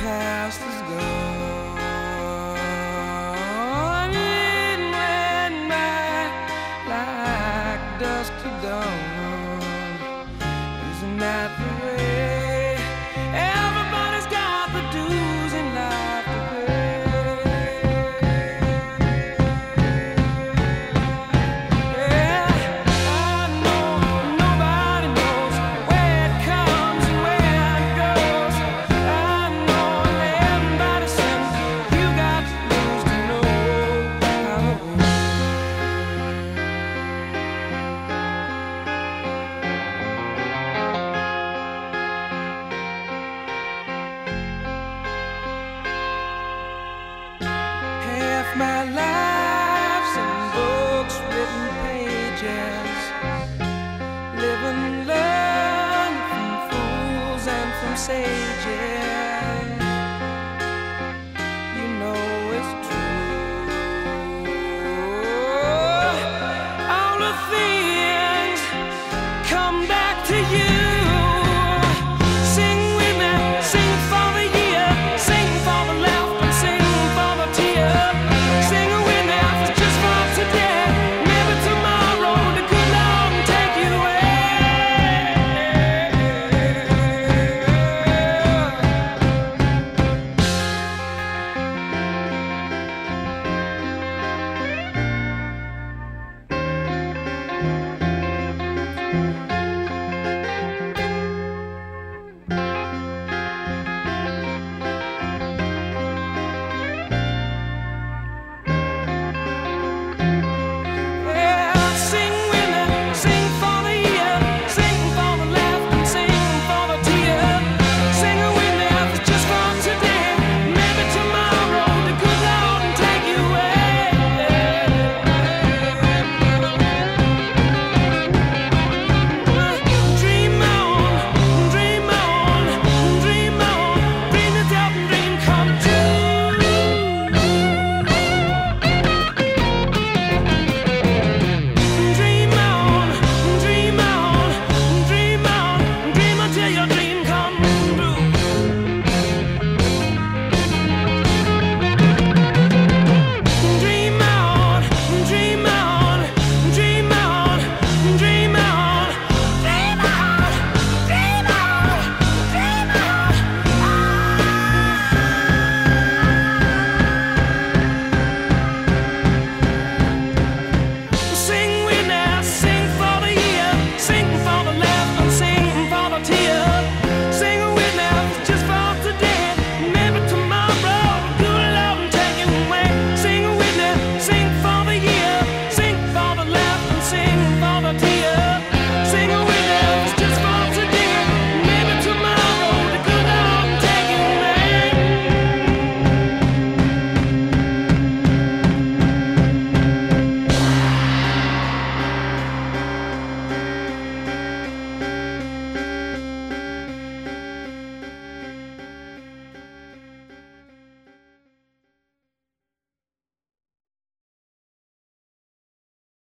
past is gone. It went back like dust to dawn. my life's in books, written pages, live and learn from fools and from sages.